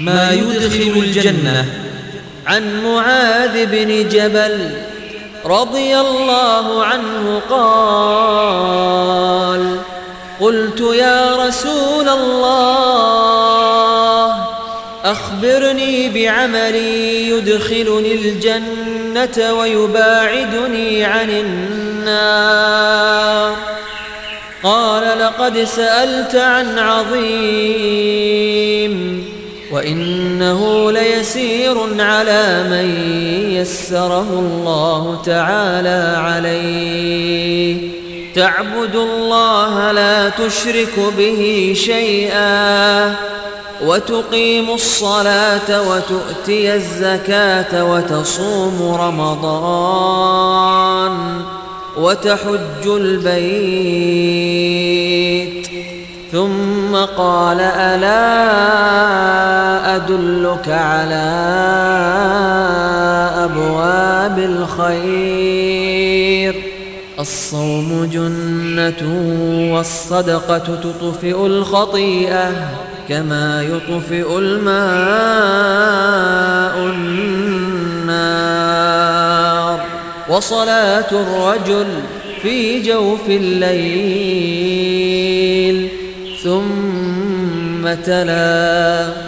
ما يدخل الجنة. عن معاذ بن جبل رضي الله عنه قال قلت يا رسول الله أخبرني بعمل يدخلني الجنة ويباعدني عن النار. قال لقد سألت عن عظيم. وإنه ليسير على من يسره الله تعالى عليه. تعبد الله لا تشرك به شيئا. وتقيم الصلاة وتؤتي الزكاة وتصوم رمضان وتحج البيت. ثم قال ألا أدلك على أبواب الخير. الصوم جنة والصدقة تطفئ الخطيئة كما يطفئ الماء النار. وصلاة الرجل في جوف الليل ثم تلا.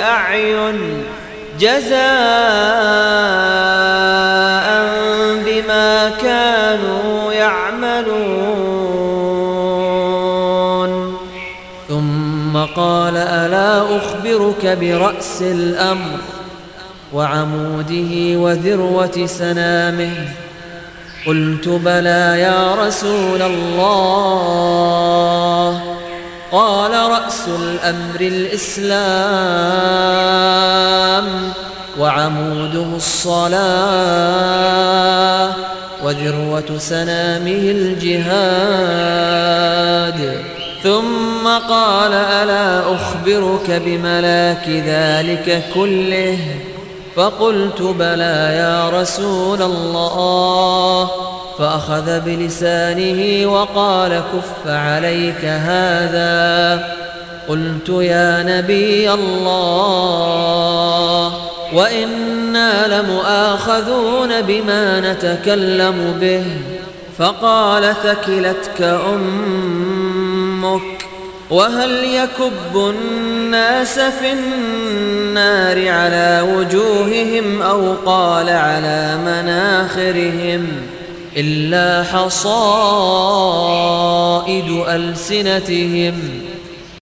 أعين جزاء بما كانوا يعملون. ثم قال ألا أخبرك برأس الأمر وعموده وذروة سنامه. قلت بلى يا رسول الله. قال رأس الأمر الإسلام وعموده الصلاة وذروة سنامه الجهاد. ثم قال ألا أخبرك بملاك ذلك كله؟ فقلت بلى يا رسول الله. فأخذ بلسانه وقال كف عليك هذا. قلت يا نبي الله وإنا لمؤاخذون بما نتكلم به. فقال ثكلتك أمك وهل يكب الناس في النار على وجوههم أو قال على مناخرهم؟ إلا حصائد ألسنتهم